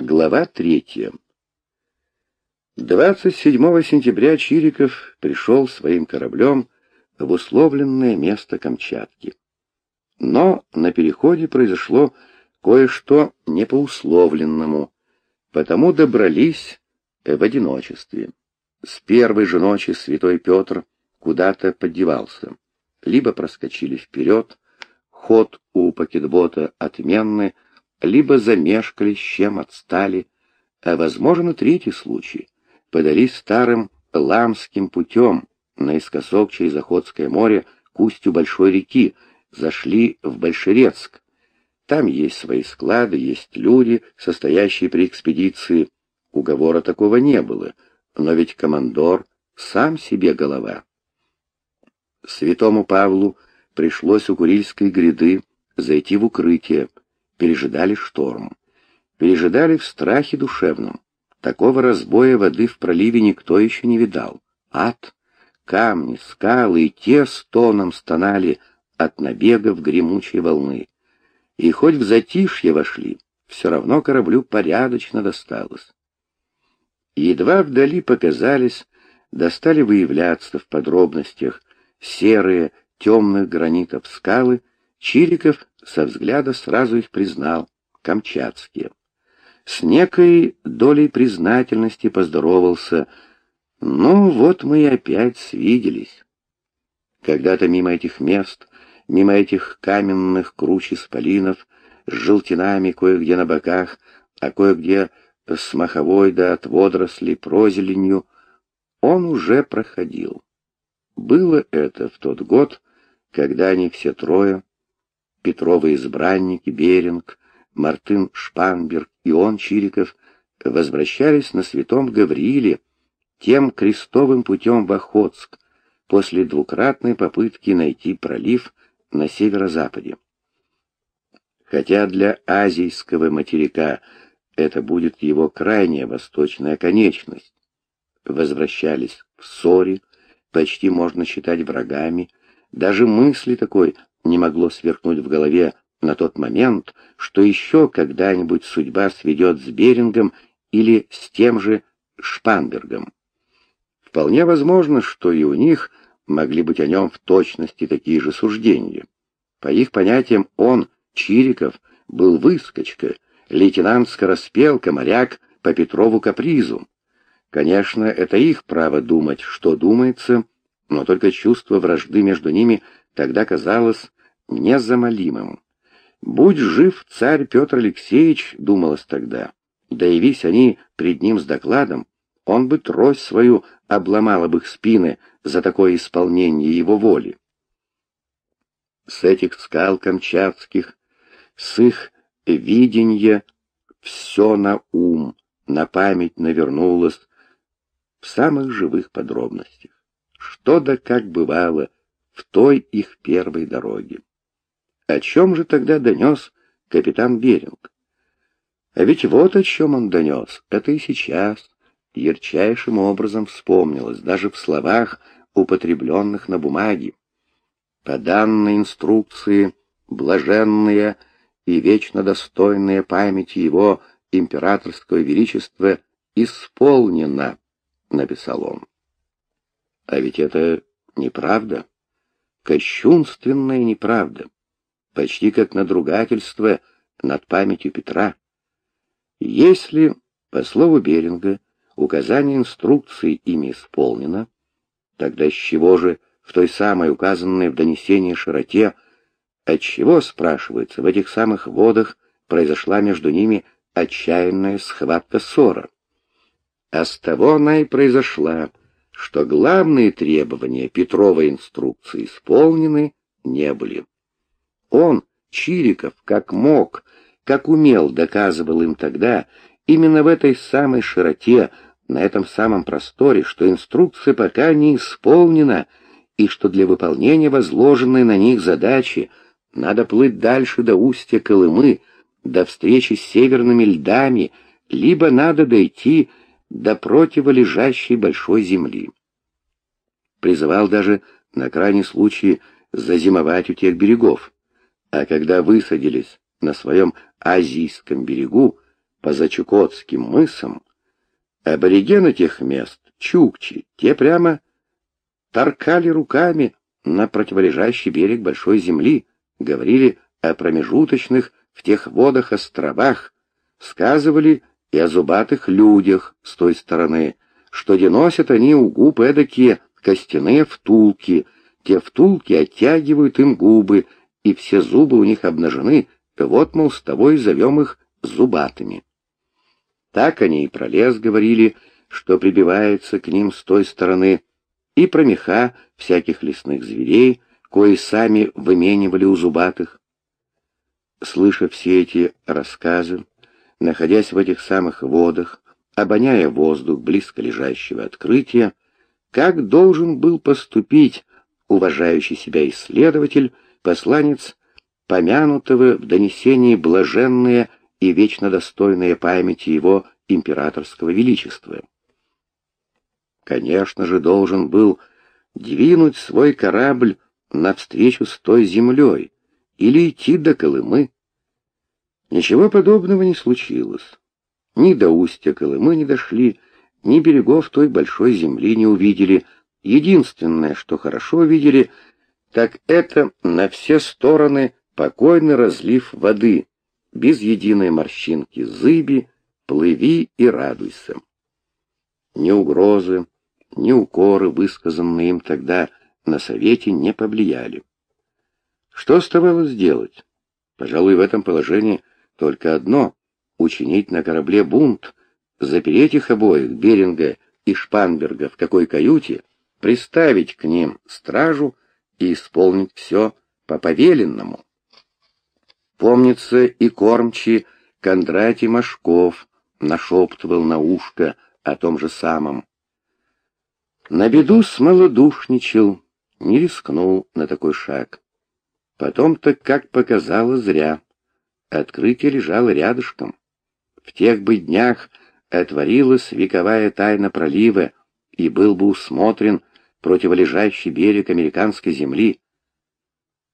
Глава третья. 27 сентября Чириков пришел своим кораблем в условленное место Камчатки. Но на переходе произошло кое-что не по условленному, потому добрались в одиночестве. С первой же ночи святой Петр куда-то поддевался. Либо проскочили вперед, ход у пакетбота отменный, либо замешкались, чем отстали, а, возможно, третий случай. Подались старым ламским путем наискосок через Охотское море к устью большой реки, зашли в Большерецк. Там есть свои склады, есть люди, состоящие при экспедиции. Уговора такого не было, но ведь командор сам себе голова. Святому Павлу пришлось у Курильской гряды зайти в укрытие, пережидали шторм. Пережидали в страхе душевном. Такого разбоя воды в проливе никто еще не видал. Ад, камни, скалы и те стоном стонали от набегов гремучей волны. И хоть в затишье вошли, все равно кораблю порядочно досталось. Едва вдали показались, достали выявляться в подробностях серые темных гранитов скалы, Чириков со взгляда сразу их признал, камчатские. С некой долей признательности поздоровался. Ну, вот мы и опять свиделись. Когда-то мимо этих мест, мимо этих каменных круч исполинов, с желтинами кое-где на боках, а кое-где с маховой да от водорослей прозеленью, он уже проходил. Было это в тот год, когда они все трое, Петровы избранники, Беринг, Мартын Шпанберг и он, Чириков, возвращались на Святом Гаврииле тем крестовым путем в Охотск после двукратной попытки найти пролив на северо-западе. Хотя для азийского материка это будет его крайняя восточная конечность. Возвращались в ссоре, почти можно считать врагами, даже мысли такой не могло сверкнуть в голове на тот момент, что еще когда-нибудь судьба сведет с Берингом или с тем же Шпанбергом. Вполне возможно, что и у них могли быть о нем в точности такие же суждения. По их понятиям он, Чириков, был выскочка, лейтенант Скороспелка, моряк по Петрову капризу. Конечно, это их право думать, что думается, но только чувство вражды между ними тогда казалось незамолимым. «Будь жив царь Петр Алексеевич», — думалось тогда, — «да явись они пред ним с докладом, он бы трость свою обломал об их спины за такое исполнение его воли». С этих скал камчатских, с их виденья все на ум, на память навернулось в самых живых подробностях. Что да как бывало в той их первой дороге. О чем же тогда донес капитан Беринг? А ведь вот о чем он донес, это и сейчас ярчайшим образом вспомнилось, даже в словах, употребленных на бумаге. По данной инструкции, блаженные и вечно достойные памяти его императорского величества исполнено, написал он. А ведь это неправда, кощунственная неправда почти как надругательство над памятью Петра. Если, по слову Беринга, указание инструкции ими исполнено, тогда с чего же в той самой указанной в донесении широте, отчего, спрашивается, в этих самых водах произошла между ними отчаянная схватка ссора? А с того она и произошла, что главные требования Петровой инструкции исполнены не были. Он, Чириков, как мог, как умел, доказывал им тогда, именно в этой самой широте, на этом самом просторе, что инструкция пока не исполнена, и что для выполнения возложенной на них задачи надо плыть дальше до устья Колымы, до встречи с северными льдами, либо надо дойти до противолежащей большой земли. Призывал даже на крайний случай зазимовать у тех берегов а когда высадились на своем азийском берегу, по Зачукотским мысам, аборигены тех мест, чукчи, те прямо торкали руками на противолежащий берег большой земли, говорили о промежуточных в тех водах островах, сказывали и о зубатых людях с той стороны, что деносят они у губ эдакие костяные втулки, те втулки оттягивают им губы, и все зубы у них обнажены, вот, мол, с того и зовем их зубатыми. Так они и про лес говорили, что прибивается к ним с той стороны, и про меха всяких лесных зверей, кои сами выменивали у зубатых. Слыша все эти рассказы, находясь в этих самых водах, обоняя воздух близко лежащего открытия, как должен был поступить уважающий себя исследователь, посланец помянутого в донесении блаженные и вечно достойные памяти его императорского величества. Конечно же, должен был двинуть свой корабль навстречу с той землей или идти до Колымы. Ничего подобного не случилось. Ни до устья Колымы не дошли, ни берегов той большой земли не увидели. Единственное, что хорошо видели, так это на все стороны покойный разлив воды, без единой морщинки зыби, плыви и радуйся. Ни угрозы, ни укоры, высказанные им тогда на совете, не повлияли. Что оставалось делать? Пожалуй, в этом положении только одно — учинить на корабле бунт, запереть их обоих, Беринга и Шпанберга, в какой каюте, приставить к ним стражу и исполнить все по повеленному. Помнится, и кормчий Кондратий Машков нашептывал на ушко о том же самом. На беду смолодушничал, не рискнул на такой шаг. Потом-то, как показало, зря. Открытие лежало рядышком. В тех бы днях отворилась вековая тайна пролива, и был бы усмотрен противолежащий берег американской земли.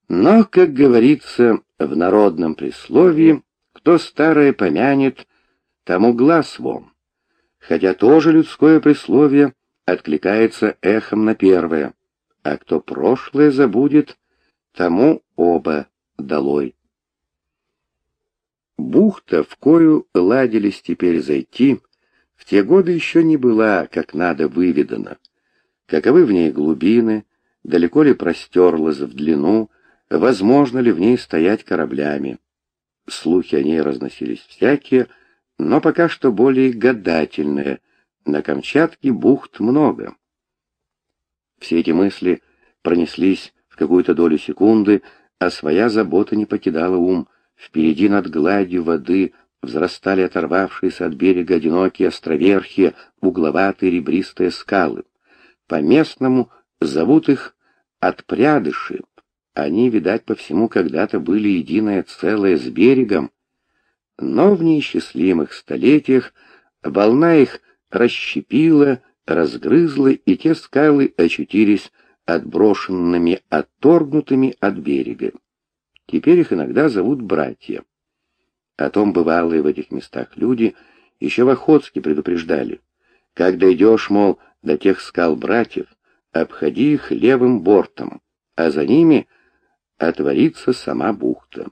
Но, как говорится в народном присловии, кто старое помянет, тому глаз вон. Хотя тоже людское присловие откликается эхом на первое, а кто прошлое забудет, тому оба долой. Бухта, в кою ладились теперь зайти, в те годы еще не была как надо выведана. Каковы в ней глубины, далеко ли простерлась в длину, возможно ли в ней стоять кораблями. Слухи о ней разносились всякие, но пока что более гадательные. На Камчатке бухт много. Все эти мысли пронеслись в какую-то долю секунды, а своя забота не покидала ум. Впереди над гладью воды взрастали оторвавшиеся от берега одинокие островерхи, угловатые ребристые скалы. По-местному зовут их отпрядыши. Они, видать, по всему когда-то были единое целое с берегом, но в неисчислимых столетиях волна их расщепила, разгрызла, и те скалы очутились отброшенными, отторгнутыми от берега. Теперь их иногда зовут братья. О том бывалые в этих местах люди еще в Охотске предупреждали. Как дойдешь, мол, до тех скал братьев, обходи их левым бортом, а за ними — отворится сама бухта.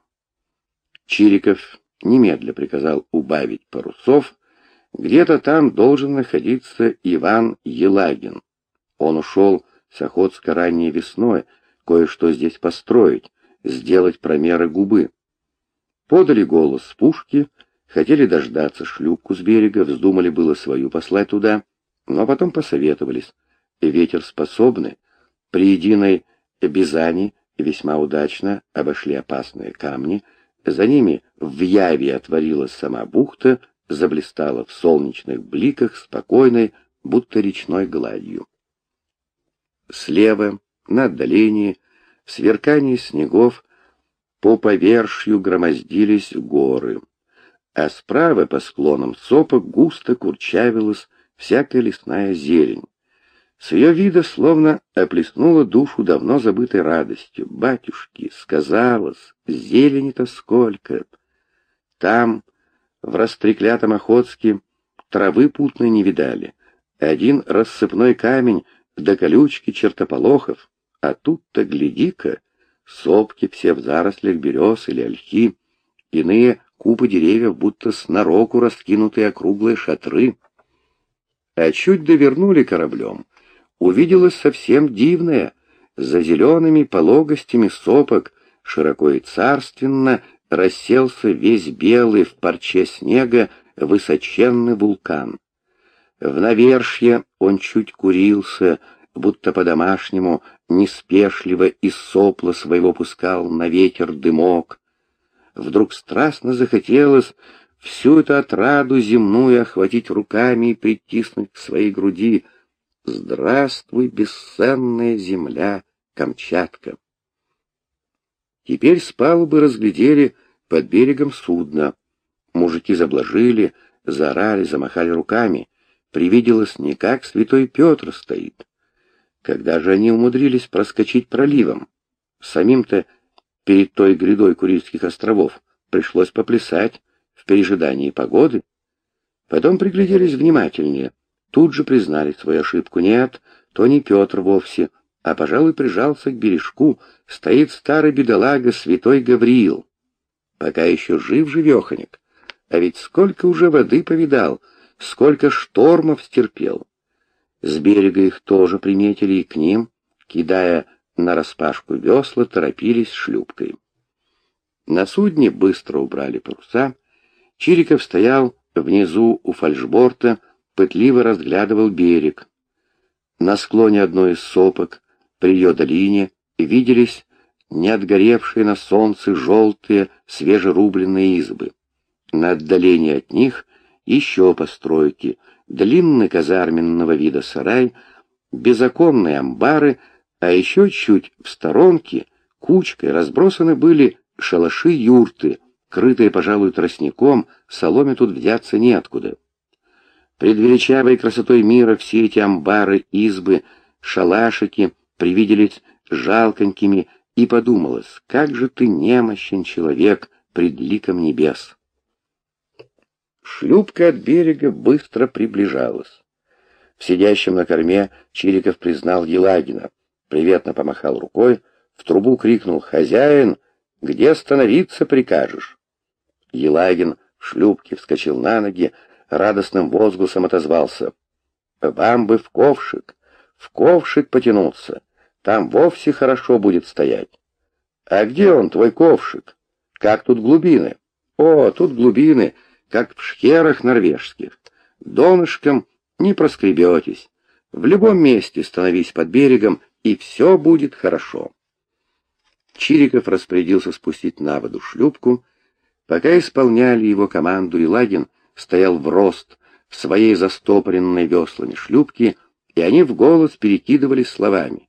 Чириков немедля приказал убавить парусов, где-то там должен находиться Иван Елагин. Он ушел с Охотска ранней весной, кое-что здесь построить, сделать промеры губы. Подали голос с пушки, хотели дождаться шлюпку с берега, вздумали было свою послать туда, но потом посоветовались. Ветер способный, при единой Бизани весьма удачно обошли опасные камни, за ними в яве отворилась сама бухта, заблистала в солнечных бликах спокойной, будто речной гладью. Слева, на отдалении, в сверкании снегов, по повершью громоздились горы, а справа по склонам сопок густо курчавилась всякая лесная зелень. С ее вида словно оплеснула душу давно забытой радостью. «Батюшки, сказалось, зелени-то сколько!» Там, В растреклятом Охотске травы путной не видали. Один рассыпной камень до колючки чертополохов, а тут-то, гляди-ка, сопки все в зарослях берез или ольхи, иные купы деревьев, будто снороку раскинутые округлые шатры. А чуть довернули кораблем, увиделось совсем дивное, за зелеными пологостями сопок, широко и царственно, расселся весь белый в парче снега высоченный вулкан. В навершье он чуть курился, будто по-домашнему, неспешливо из сопла своего пускал на ветер дымок. Вдруг страстно захотелось всю эту отраду земную охватить руками и притиснуть к своей груди. Здравствуй, бесценная земля, Камчатка! Теперь с палубы разглядели под берегом судно. Мужики заблажили, заорали, замахали руками. Привиделось не как святой Петр стоит. Когда же они умудрились проскочить проливом? Самим-то перед той грядой Курильских островов пришлось поплясать в пережидании погоды. Потом пригляделись внимательнее. Тут же признали свою ошибку. Нет, то не Петр вовсе, а, пожалуй, прижался к бережку, стоит старый бедолага святой Гавриил. Пока еще жив-живеханик. А ведь сколько уже воды повидал, сколько штормов стерпел. С берега их тоже приметили и к ним, кидая на распашку весла, торопились шлюпкой. На судне быстро убрали паруса. Чириков стоял внизу у фальшборта, пытливо разглядывал берег. На склоне одной из сопок, при ее долине, виделись не отгоревшие на солнце желтые свежерубленные избы. На отдалении от них еще постройки, длинный казарменного вида сарай, безоконные амбары, а еще чуть в сторонке кучкой разбросаны были шалаши-юрты, крытые, пожалуй, тростником, соломе тут взяться неоткуда. Пред величавой красотой мира все эти амбары, избы, шалашики привиделись жалконькими, и подумалось, как же ты немощен человек пред ликом небес. Шлюпка от берега быстро приближалась. В сидящем на корме Чириков признал Елагина, приветно помахал рукой, в трубу крикнул «Хозяин, где становиться прикажешь?» Елагин в шлюпке вскочил на ноги, радостным возгласом отозвался. «Вам бы в ковшик, в ковшик потянуться, там вовсе хорошо будет стоять». «А где он, твой ковшик? Как тут глубины?» «О, тут глубины!» как в шхерах норвежских. Донышком не проскребетесь. В любом месте становись под берегом, и все будет хорошо. Чириков распорядился спустить на воду шлюпку. Пока исполняли его команду, Илагин стоял в рост в своей застопоренной веслами шлюпке, и они в голос перекидывались словами.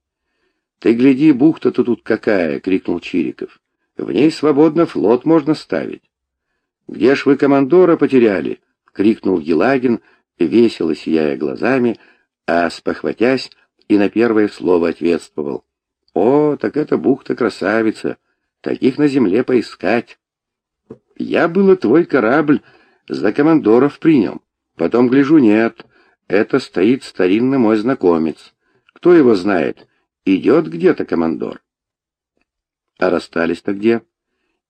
«Ты гляди, бухта-то тут какая!» — крикнул Чириков. «В ней свободно флот можно ставить. «Где ж вы командора потеряли?» — крикнул Елагин, весело сияя глазами, а, спохватясь, и на первое слово ответствовал. «О, так это бухта-красавица! Таких на земле поискать!» «Я было твой корабль за командоров принял. Потом гляжу, нет, это стоит старинный мой знакомец. Кто его знает, идет где-то командор». «А расстались-то где?»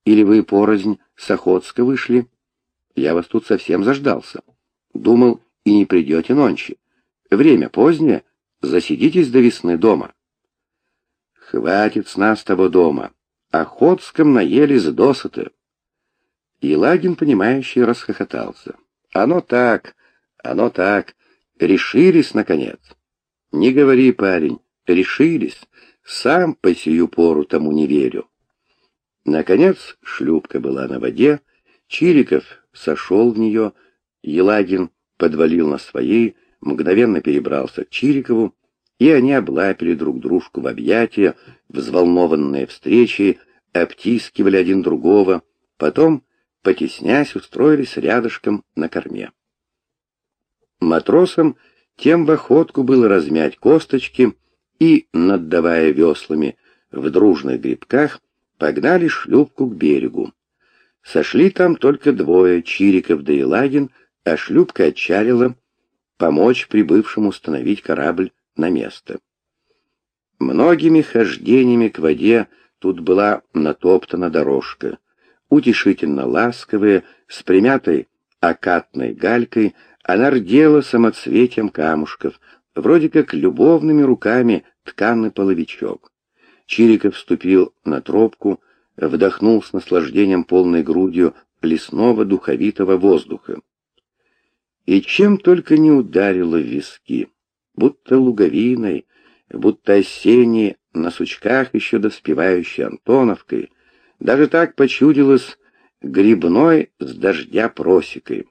Или вы порознь с Охотска вышли? Я вас тут совсем заждался. Думал, и не придете нонче. Время позднее, засидитесь до весны дома. Хватит с нас того дома. Охотском наелись досыта. Елагин, понимающий, расхохотался. Оно так, оно так. Решились, наконец. Не говори, парень, решились. Сам по сию пору тому не верю. Наконец шлюпка была на воде, Чириков сошел в нее, Елагин подвалил на своей, мгновенно перебрался к Чирикову, и они облапили друг дружку в объятия, взволнованные встречи, обтискивали один другого, потом, потеснясь, устроились рядышком на корме. Матросам тем в охотку было размять косточки и, наддавая веслами в дружных грибках, погнали шлюпку к берегу. Сошли там только двое, Чириков да Елагин, а шлюпка отчалила помочь прибывшим установить корабль на место. Многими хождениями к воде тут была натоптана дорожка, утешительно ласковая, с примятой окатной галькой, она рдела самоцветием камушков, вроде как любовными руками тканный половичок. Чириков вступил на тропку, вдохнул с наслаждением полной грудью лесного духовитого воздуха. И чем только не ударило в виски, будто луговиной, будто осенней, на сучках еще доспевающей Антоновкой, даже так почудилось грибной с дождя просекой.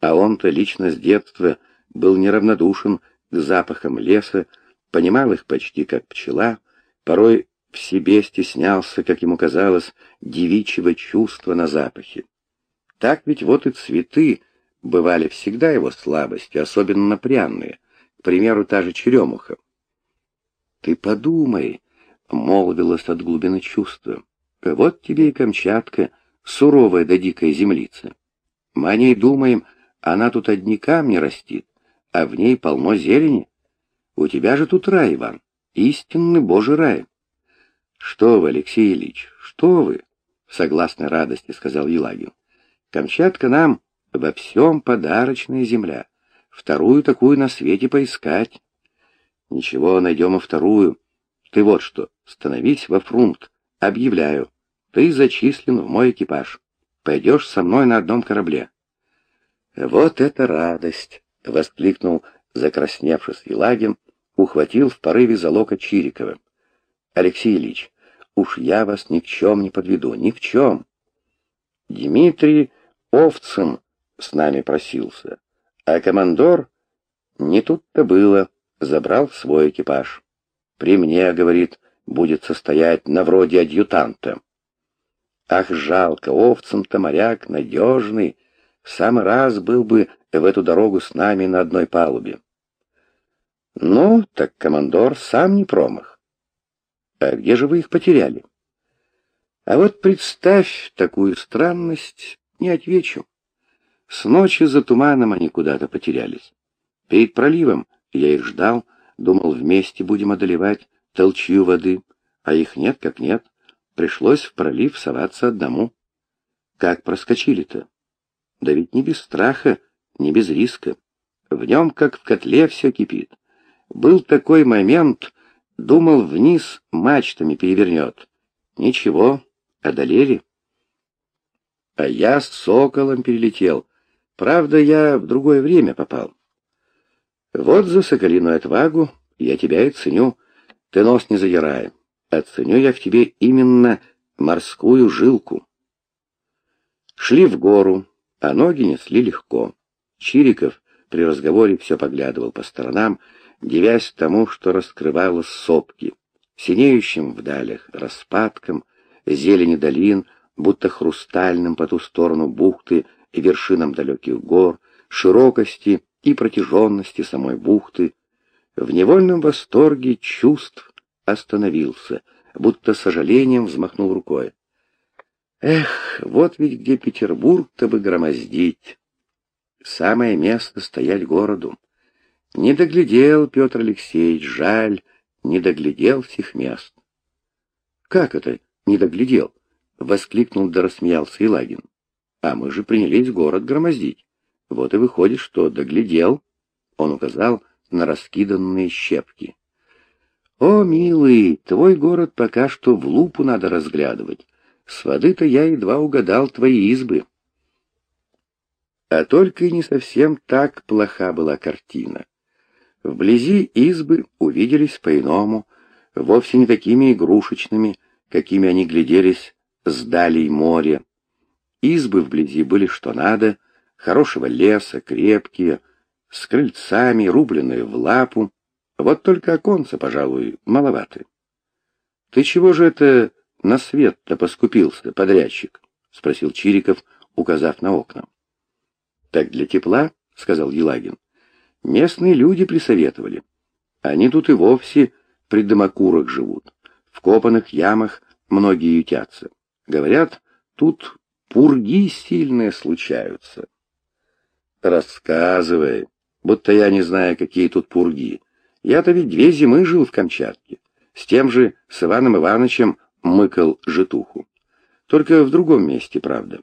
А он-то лично с детства был неравнодушен к запахам леса, понимал их почти как пчела, порой в себе стеснялся, как ему казалось, девичьего чувства на запахе. Так ведь вот и цветы бывали всегда его слабостью, особенно пряные, к примеру, та же черемуха. «Ты подумай», — молвилась от глубины чувства, — «вот тебе и Камчатка, суровая да дикая землица. Мы о ней думаем, она тут одни камни растит, а в ней полно зелени. У тебя же тут рай, Иван, истинный божий рай». «Что вы, Алексей Ильич, что вы?» — в согласной радости сказал Елагин. «Камчатка нам во всем подарочная земля. Вторую такую на свете поискать». «Ничего, найдем и вторую. Ты вот что, становись во фрунт. Объявляю, ты зачислен в мой экипаж. Пойдешь со мной на одном корабле». «Вот это радость!» — воскликнул закрасневшись Елагин, ухватил в порыве за локоть Чирикова. Алексей Ильич, уж я вас ни в чем не подведу, ни в чем. Дмитрий Овцин с нами просился, а командор не тут-то было, забрал свой экипаж. При мне, говорит, будет состоять на вроде адъютанта. Ах, жалко, Овцин-то моряк надежный, в самый раз был бы в эту дорогу с нами на одной палубе. Ну, так командор сам не промах. А где же вы их потеряли? А вот представь такую странность, не отвечу. С ночи за туманом они куда-то потерялись. Перед проливом я их ждал, думал, вместе будем одолевать толчью воды, а их нет как нет. Пришлось в пролив соваться одному. Как проскочили-то? Да ведь не без страха, не без риска. В нем, как в котле, все кипит. Был такой момент, Думал, вниз мачтами перевернет. Ничего, одолели. А я с соколом перелетел. Правда, я в другое время попал. Вот за соколиную отвагу я тебя и ценю. Ты нос не задирай. Оценю я в тебе именно морскую жилку. Шли в гору, а ноги несли легко. Чириков при разговоре все поглядывал по сторонам, девясь тому, что раскрывалось сопки, синеющим в далях распадком, зелени долин, будто хрустальным по ту сторону бухты и вершинам далеких гор, широкости и протяженности самой бухты, в невольном восторге чувств остановился, будто сожалением взмахнул рукой. Эх, вот ведь где Петербург-то бы громоздить. Самое место стоять городу. Не доглядел Петр Алексеевич, жаль, не доглядел всех мест. «Как это не доглядел?» — воскликнул да рассмеялся Илагин. «А мы же принялись город громоздить. Вот и выходит, что доглядел». Он указал на раскиданные щепки. «О, милый, твой город пока что в лупу надо разглядывать. С воды-то я едва угадал твои избы». А только и не совсем так плоха была картина. Вблизи избы увиделись по-иному, вовсе не такими игрушечными, какими они гляделись с далей моря. Избы вблизи были что надо, хорошего леса, крепкие, с крыльцами, рубленные в лапу. Вот только оконца, пожалуй, маловаты. — Ты чего же это на свет-то поскупился, подрядчик? — спросил Чириков, указав на окна. — Так для тепла, — сказал Елагин. Местные люди присоветовали. Они тут и вовсе при дымокурах живут. В копанных ямах многие ютятся. Говорят, тут пурги сильные случаются. Рассказывай, будто я не знаю, какие тут пурги. Я-то ведь две зимы жил в Камчатке. С тем же, с Иваном Ивановичем мыкал житуху. Только в другом месте, правда.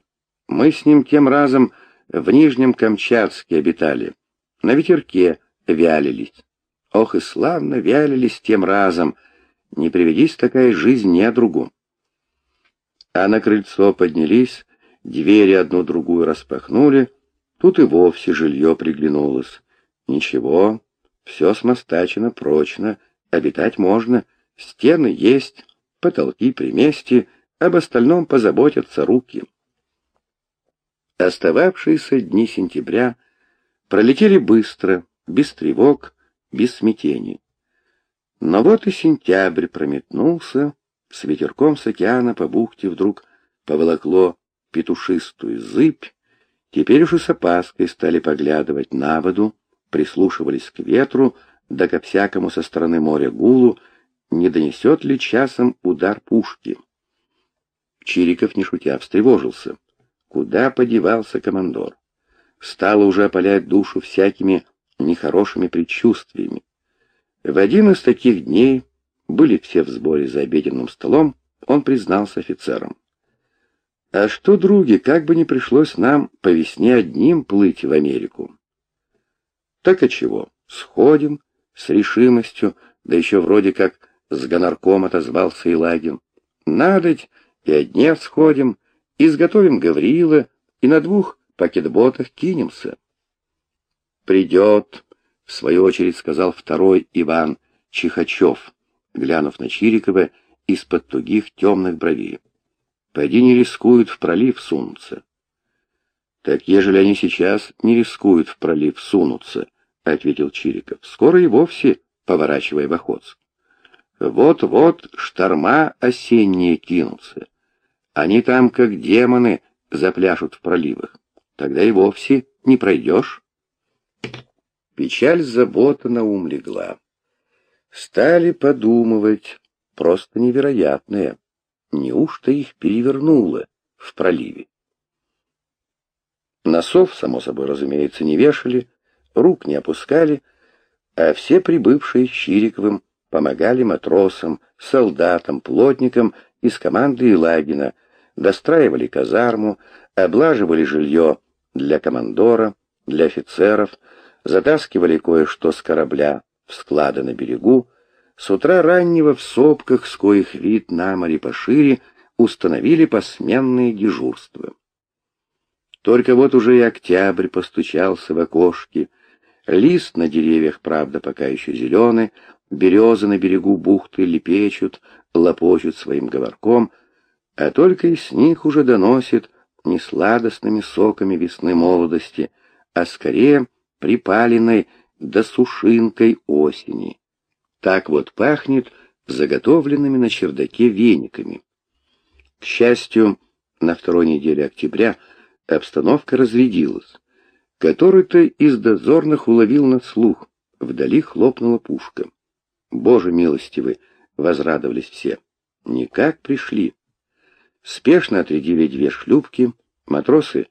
Мы с ним тем разом в Нижнем Камчатске обитали. На ветерке вялились. Ох и славно вялились тем разом. Не приведись такая жизнь недругу. А на крыльцо поднялись, двери одну другую распахнули, тут и вовсе жилье приглянулось. Ничего, все смостачено прочно, обитать можно, стены есть, потолки при месте, об остальном позаботятся руки. Остававшиеся дни сентября пролетели быстро, без тревог, без смятений. Но вот и сентябрь прометнулся, с ветерком с океана по бухте вдруг поволокло петушистую зыбь, теперь уж и с опаской стали поглядывать на воду, прислушивались к ветру, да ко всякому со стороны моря гулу, не донесет ли часом удар пушки. Чириков, не шутя, встревожился. Куда подевался командор? Стало уже опалять душу всякими нехорошими предчувствиями. В один из таких дней были все в сборе за обеденным столом, он признался офицерам. «А что, други, как бы не пришлось нам по весне одним плыть в Америку?» «Так а чего? Сходим с решимостью, да еще вроде как с гонорком отозвался Илагин. Надоть и одни сходим, изготовим Гаврила и на двух пакетботах кинемся. Придет, в свою очередь сказал второй Иван Чихачев, глянув на Чирикова из-под тугих темных бровей. Пойди не рискуют в пролив сунуться. Так ежели они сейчас не рискуют в пролив сунуться, ответил Чириков, скоро и вовсе поворачивая в Охотск. Вот-вот шторма осенние кинутся. Они там, как демоны, запляшут в проливах. Тогда и вовсе не пройдешь. Печаль забота на ум легла. Стали подумывать, просто невероятное. Неужто их перевернуло в проливе? Носов, само собой разумеется, не вешали, рук не опускали, а все прибывшие с Чириковым помогали матросам, солдатам, плотникам из команды Илагина, достраивали казарму, облаживали жилье для командора, для офицеров, затаскивали кое-что с корабля в склады на берегу, с утра раннего в сопках, с коих вид на море пошире, установили посменные дежурства. Только вот уже и октябрь постучался в окошки, лист на деревьях, правда, пока еще зеленый, березы на берегу бухты лепечут, лопочут своим говорком, а только из них уже доносит не сладостными соками весны молодости, а скорее припаленной досушинкой осени. Так вот пахнет заготовленными на чердаке вениками. К счастью, на второй неделе октября обстановка разрядилась. Который-то из дозорных уловил на слух. Вдали хлопнула пушка. Боже милостивый, возрадовались все. Никак пришли. Спешно отрядили две шлюпки, матросы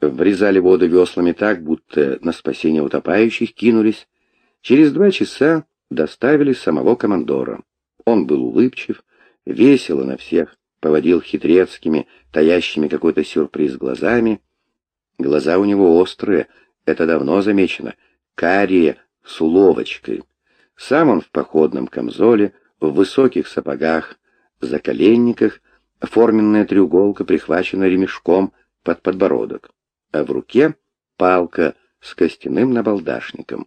врезали воду веслами так, будто на спасение утопающих кинулись. Через два часа доставили самого командора. Он был улыбчив, весело на всех, поводил хитрецкими, таящими какой-то сюрприз глазами. Глаза у него острые, это давно замечено, карие с уловочкой. Сам он в походном камзоле, в высоких сапогах, заколенниках, форменная треуголка прихвачена ремешком под подбородок, а в руке палка с костяным набалдашником.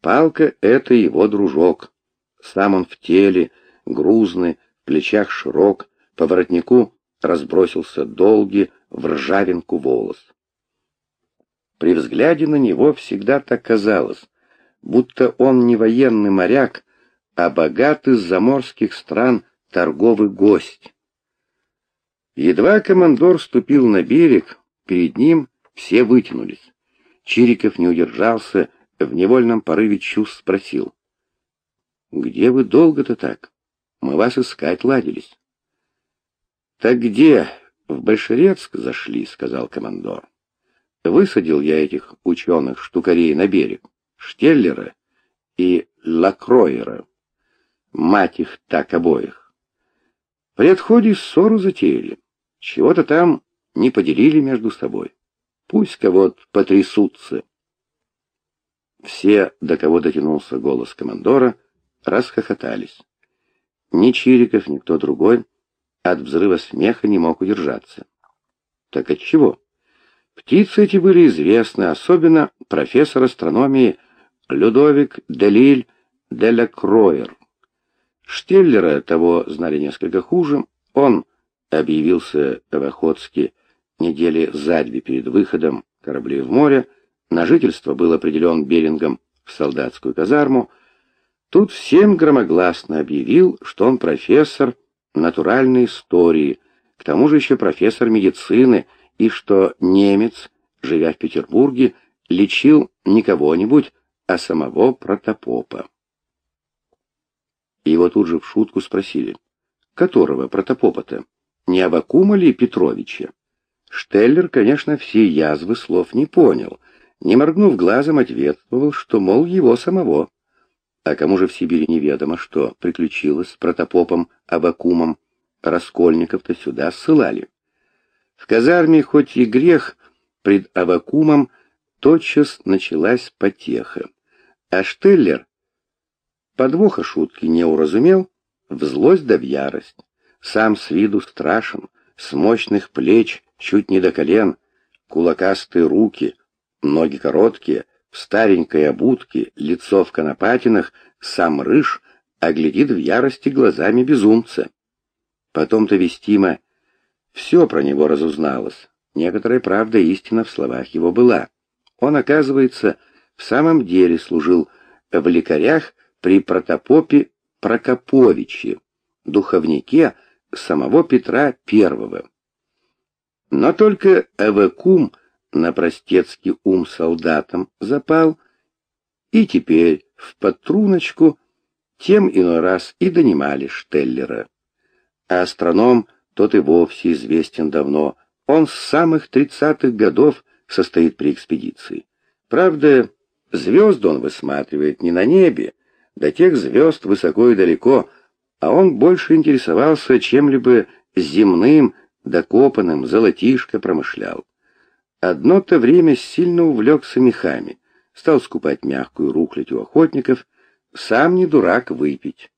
Палка — это его дружок. Сам он в теле, грузный, в плечах широк, по воротнику разбросился долгий в ржавинку волос. При взгляде на него всегда так казалось, будто он не военный моряк, а богатый с заморских стран торговый гость. Едва командор ступил на берег, перед ним все вытянулись. Чириков не удержался, в невольном порыве чувств спросил. «Где вы долго-то так? Мы вас искать ладились». «Так где?» в Большерецк зашли», — сказал командор. «Высадил я этих ученых-штукарей на берег, Штеллера и Лакроера. Мать их так обоих. При отходе ссору затеяли. Чего-то там не поделили между собой. Пусть-ка вот потрясутся». Все, до кого дотянулся голос командора, расхохотались. Ни Чириков, ни кто другой от взрыва смеха не мог удержаться. Так от чего? Птицы эти были известны, особенно профессор астрономии Людовик Делиль де ла Кроер. Штеллера того знали несколько хуже. Он объявился в Охотске недели за две перед выходом кораблей в море, на жительство был определен Берингом в солдатскую казарму, тут всем громогласно объявил, что он профессор натуральной истории, к тому же еще профессор медицины, и что немец, живя в Петербурге, лечил не кого-нибудь, а самого протопопа. Его тут же в шутку спросили, которого протопопа-то, не Авакума ли Петровича? Штеллер, конечно, все язвы слов не понял, не моргнув глазом, ответствовал, что, мол, его самого. А кому же в Сибири неведомо, что приключилось с протопопом Абакумом, Раскольников-то сюда ссылали. В казарме, хоть и грех, пред Абакумом тотчас началась потеха. А Штеллер подвоха шутки не уразумел, в злость да в ярость. Сам с виду страшен, с мощных плеч, чуть не до колен, кулакастые руки — ноги короткие, в старенькой обутке, лицо в конопатинах, сам рыж, а глядит в ярости глазами безумца. Потом-то вестимо все про него разузналось. Некоторая правда истина в словах его была. Он, оказывается, в самом деле служил в лекарях при протопопе Прокоповиче, духовнике самого Петра I. Но только Эвекум — на простецкий ум солдатам запал, и теперь в подтруночку тем иной раз и донимали Штеллера. А астроном тот и вовсе известен давно, он с самых тридцатых годов состоит при экспедиции. Правда, звезд он высматривает не на небе, до тех звезд высоко и далеко, а он больше интересовался чем-либо земным, докопанным, золотишко промышлял. Одно-то время сильно увлекся мехами, стал скупать мягкую рухлядь у охотников, сам не дурак выпить.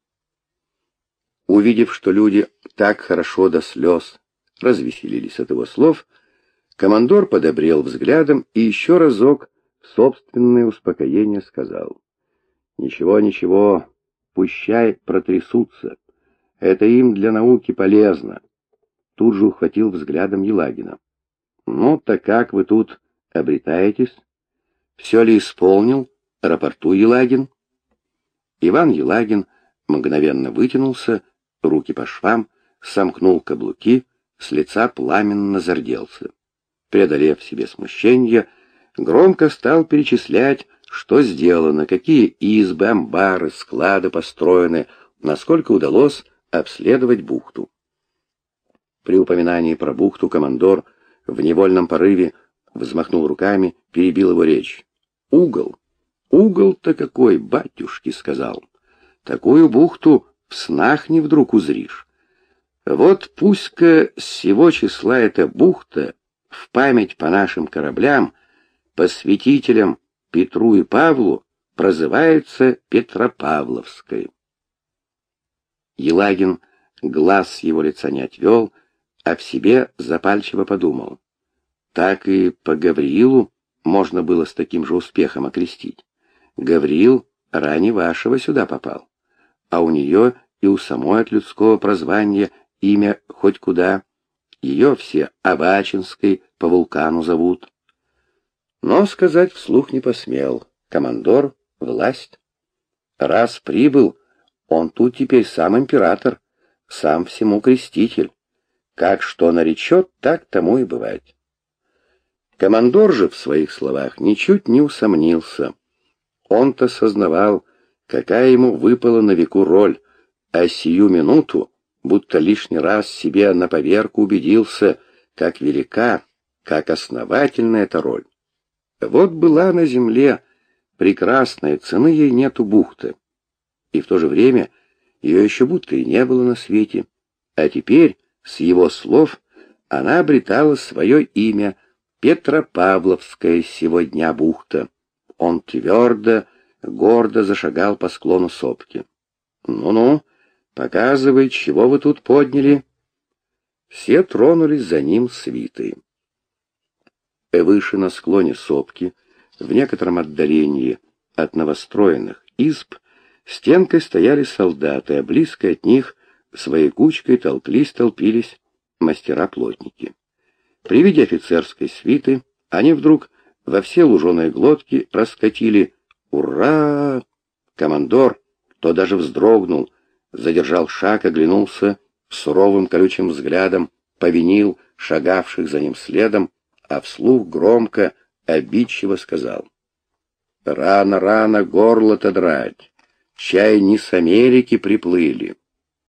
Увидев, что люди так хорошо до слез развеселились от его слов, командор подобрел взглядом и еще разок в собственное успокоение сказал. «Ничего, ничего, пущай протрясутся. Это им для науки полезно». Тут же ухватил взглядом Елагина. «Ну-то как вы тут обретаетесь? Все ли исполнил? Рапорту Елагин?» Иван Елагин мгновенно вытянулся, руки по швам, сомкнул каблуки, с лица пламенно зарделся. Преодолев себе смущение, громко стал перечислять, что сделано, какие избы, амбары, склады построены, насколько удалось обследовать бухту. При упоминании про бухту командор в невольном порыве взмахнул руками, перебил его речь. «Угол! Угол-то какой, батюшки!» — сказал. «Такую бухту в снах не вдруг узришь. Вот пусть-ка с сего числа эта бухта в память по нашим кораблям, посвятителям Петру и Павлу, прозывается Петропавловской». Елагин глаз его лица не отвел, — а в себе запальчиво подумал. Так и по Гавриилу можно было с таким же успехом окрестить. Гавриил ранее вашего сюда попал, а у нее и у самой от людского прозвания имя хоть куда. Ее все Авачинской по вулкану зовут. Но сказать вслух не посмел. Командор — власть. Раз прибыл, он тут теперь сам император, сам всему креститель. Как что наречет, так тому и бывать. Командор же в своих словах ничуть не усомнился. Он-то сознавал, какая ему выпала на веку роль, а сию минуту, будто лишний раз себе на поверку убедился, как велика, как основательна эта роль. Вот была на земле прекрасная, цены ей нету бухты. И в то же время ее еще будто и не было на свете. А теперь, с его слов, она обретала свое имя Петропавловская сегодня бухта. Он твердо, гордо зашагал по склону сопки. «Ну-ну, показывай, чего вы тут подняли?» Все тронулись за ним свитой. Выше на склоне сопки, в некотором отдалении от новостроенных изб, стенкой стояли солдаты, а близко от них своей кучкой толклись-толпились мастера-плотники. При виде офицерской свиты они вдруг во все луженые глотки раскатили «Ура!». Командор, то даже вздрогнул, задержал шаг, оглянулся, суровым колючим взглядом повинил шагавших за ним следом, а вслух громко, обидчиво сказал. «Рано-рано горло-то драть, чай не с Америки приплыли».